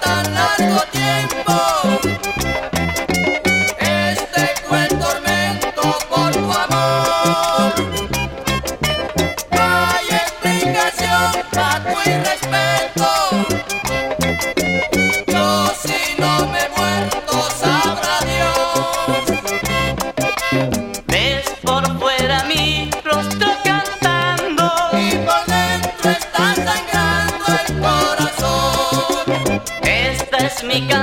Tan largo tiempo, este fue el tormento por tu amor. No hay explicación para tu irrespeto. mi casa.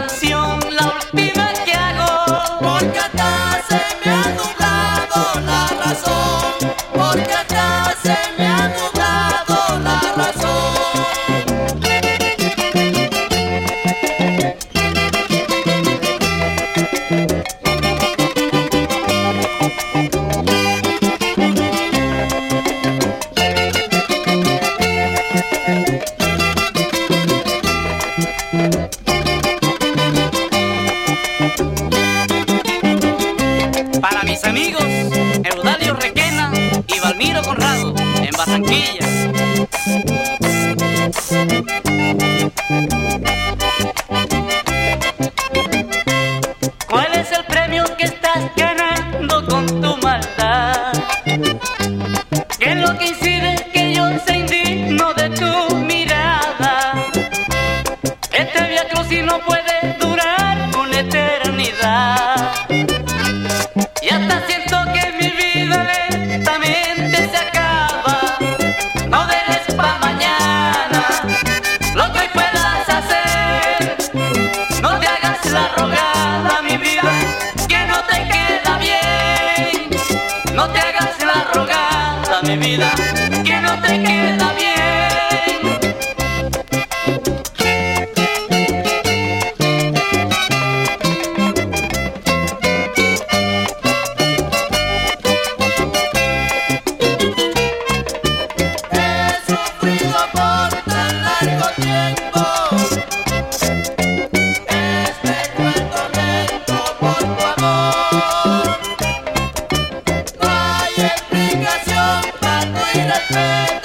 amigos Eudalio Requena y Valmiro Conrado en Barranquilla. mi vida, que no te queda Bye.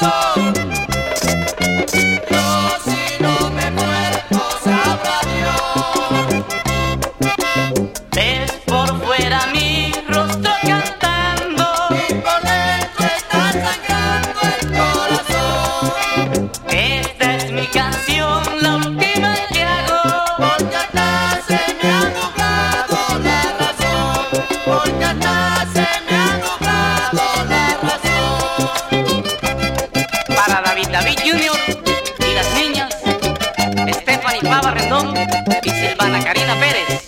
Maripá Barrendón y Silvana Karina Pérez.